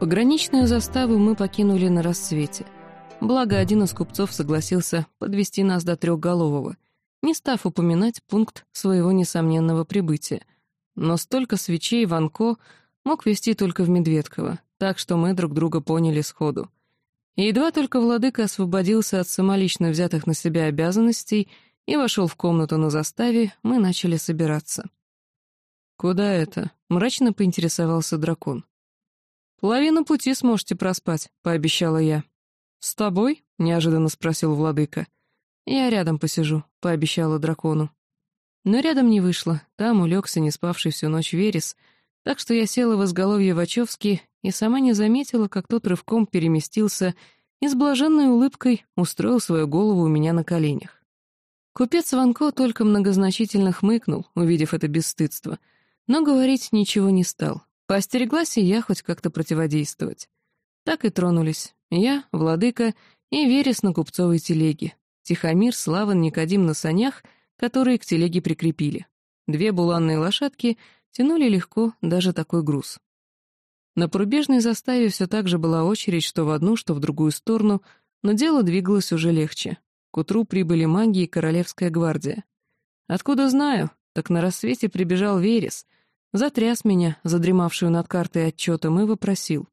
Пограничную заставу мы покинули на рассвете. Благо, один из купцов согласился подвести нас до Трехголового, не став упоминать пункт своего несомненного прибытия. Но столько свечей Ванко мог вести только в Медведково, так что мы друг друга поняли сходу. И едва только владыка освободился от самолично взятых на себя обязанностей и вошел в комнату на заставе, мы начали собираться. «Куда это?» — мрачно поинтересовался дракон. «Половину пути сможете проспать», — пообещала я. «С тобой?» — неожиданно спросил владыка. «Я рядом посижу», — пообещала дракону. Но рядом не вышло, там улегся не спавший всю ночь Верес, так что я села в изголовье Вачовски и сама не заметила, как тот рывком переместился и с блаженной улыбкой устроил свою голову у меня на коленях. Купец Ванко только многозначительно хмыкнул, увидев это бесстыдство, но говорить ничего не стал. Поостереглась и я хоть как-то противодействовать. Так и тронулись. Я, Владыка и Верес на купцовой телеге. Тихомир, Славан, Никодим на санях, которые к телеге прикрепили. Две буланные лошадки тянули легко даже такой груз. На порубежной заставе все так же была очередь что в одну, что в другую сторону, но дело двигалось уже легче. К утру прибыли маги и королевская гвардия. Откуда знаю, так на рассвете прибежал Верес, затряс меня, задремавшую над картой отчетом, и вопросил.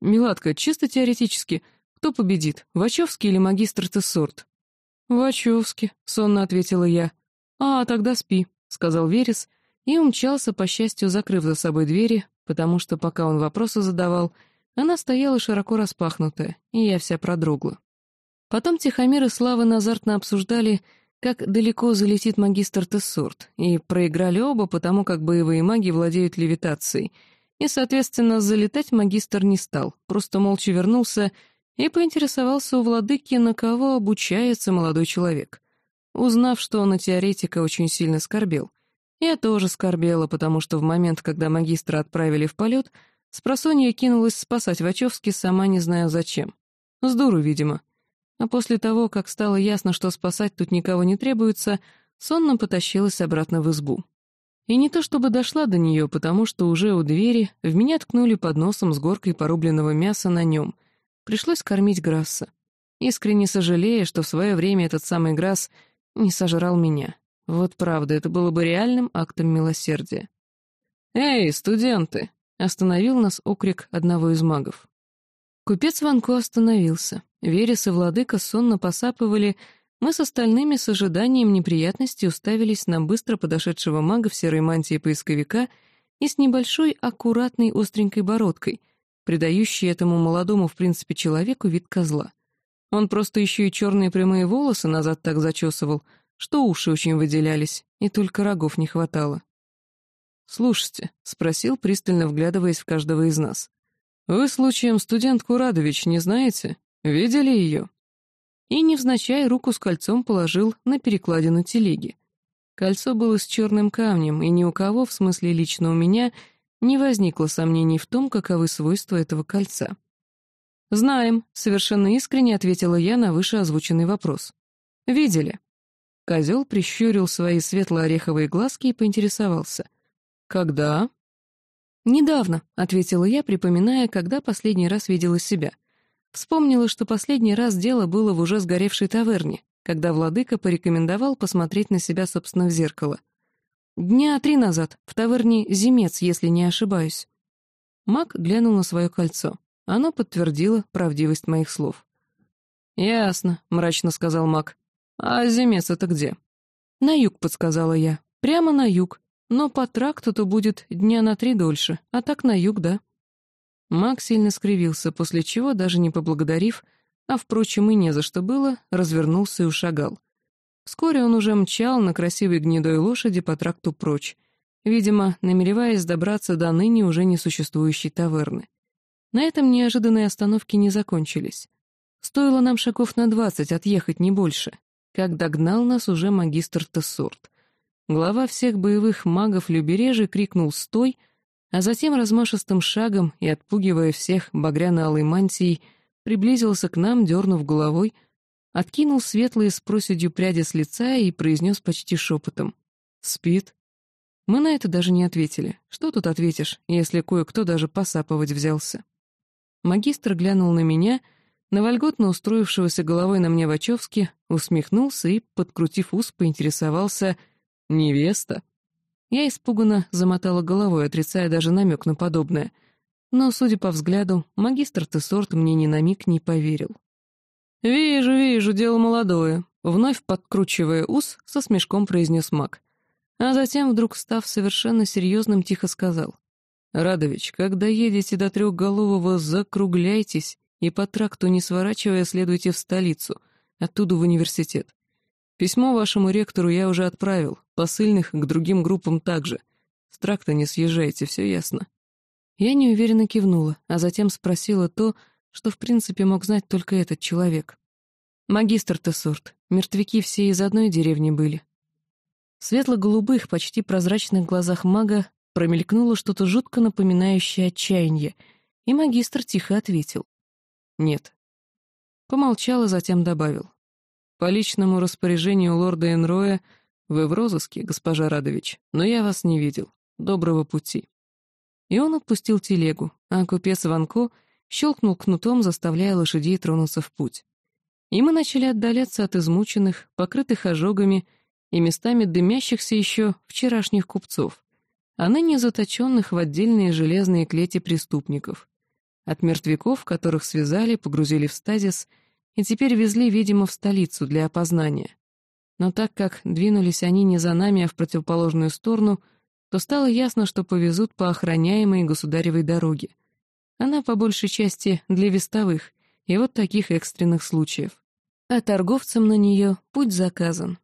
«Миладка, чисто теоретически, кто победит, Вачовский или магистр Тессорт?» «Вачовский», — сонно ответила я. «А, тогда спи», — сказал Верес, и умчался, по счастью, закрыв за собой двери, потому что пока он вопросы задавал, она стояла широко распахнутая, и я вся продрогла. Потом Тихомир и Слава азартно обсуждали, как далеко залетит магистр Тессорт, и проиграли оба, потому как боевые маги владеют левитацией, и, соответственно, залетать магистр не стал, просто молча вернулся и поинтересовался у владыки, на кого обучается молодой человек. Узнав, что он на теоретика очень сильно скорбел — я тоже скорбела, потому что в момент, когда магистра отправили в полет, спросонья кинулась спасать Вачовски, сама не знаю зачем. С дуру, видимо. А после того, как стало ясно, что спасать тут никого не требуется, сонно потащилась обратно в избу. И не то чтобы дошла до нее, потому что уже у двери в меня ткнули под носом с горкой порубленного мяса на нем. Пришлось кормить Грасса. Искренне сожалея, что в свое время этот самый Грасс не сожрал меня. Вот правда, это было бы реальным актом милосердия. «Эй, студенты!» — остановил нас окрик одного из магов. Купец Ванко остановился. Верес и владыка сонно посапывали, мы с остальными с ожиданием неприятностей уставились на быстро подошедшего мага в серой мантии поисковика и с небольшой аккуратной остренькой бородкой, придающей этому молодому, в принципе, человеку вид козла. Он просто еще и черные прямые волосы назад так зачесывал — что уши очень выделялись, и только рогов не хватало. «Слушайте», — спросил, пристально вглядываясь в каждого из нас. «Вы случаем студентку Радович не знаете? Видели ее?» И невзначай руку с кольцом положил на перекладину телеги. Кольцо было с черным камнем, и ни у кого, в смысле лично у меня, не возникло сомнений в том, каковы свойства этого кольца. «Знаем», — совершенно искренне ответила я на вышеозвученный вопрос. «Видели». Козел прищурил свои светло-ореховые глазки и поинтересовался. «Когда?» «Недавно», — ответила я, припоминая, когда последний раз видела себя. Вспомнила, что последний раз дело было в уже сгоревшей таверне, когда владыка порекомендовал посмотреть на себя, собственно, в зеркало. Дня три назад, в таверне «Зимец», если не ошибаюсь. Маг глянул на свое кольцо. Оно подтвердило правдивость моих слов. «Ясно», — мрачно сказал маг. «А Земец это где?» «На юг», — подсказала я. «Прямо на юг. Но по тракту-то будет дня на три дольше, а так на юг, да». Маг сильно скривился, после чего, даже не поблагодарив, а, впрочем, и не за что было, развернулся и ушагал. Вскоре он уже мчал на красивой гнедой лошади по тракту прочь, видимо, намереваясь добраться до ныне уже несуществующей таверны. На этом неожиданные остановки не закончились. Стоило нам шагов на двадцать отъехать, не больше как догнал нас уже магистр Тессорт. Глава всех боевых магов Любережи крикнул «Стой!», а затем размашистым шагом и отпугивая всех багряно-алой мантией, приблизился к нам, дернув головой, откинул светлые с проседью пряди с лица и произнес почти шепотом «Спит?». Мы на это даже не ответили. Что тут ответишь, если кое-кто даже посапывать взялся? Магистр глянул на меня, на вольготно устроившегося головой на мне Вачовски, усмехнулся и, подкрутив ус, поинтересовался «Невеста?». Я испуганно замотала головой, отрицая даже намек на подобное. Но, судя по взгляду, магистр Тессорт мне ни на миг не поверил. «Вижу, вижу, дело молодое», — вновь подкручивая ус, со смешком произнес маг. А затем, вдруг став совершенно серьезным, тихо сказал. «Радович, когда едете до Трехголового, закругляйтесь и по тракту, не сворачивая, следуйте в столицу, оттуда в университет. Письмо вашему ректору я уже отправил, посыльных к другим группам также. С тракта не съезжайте, все ясно». Я неуверенно кивнула, а затем спросила то, что в принципе мог знать только этот человек. «Магистр Тессорт, мертвяки все из одной деревни были». В светло-голубых, почти прозрачных глазах мага Промелькнуло что-то жутко напоминающее отчаяние, и магистр тихо ответил. «Нет». Помолчал, и затем добавил. «По личному распоряжению лорда Энроя вы в розыске, госпожа Радович, но я вас не видел. Доброго пути». И он отпустил телегу, а купец Ванко щелкнул кнутом, заставляя лошадей тронуться в путь. И мы начали отдаляться от измученных, покрытых ожогами и местами дымящихся еще вчерашних купцов, а ныне заточенных в отдельные железные клети преступников. От мертвяков, которых связали, погрузили в стазис и теперь везли, видимо, в столицу для опознания. Но так как двинулись они не за нами, а в противоположную сторону, то стало ясно, что повезут по охраняемой государевой дороге. Она по большей части для вестовых и вот таких экстренных случаев. А торговцам на нее путь заказан.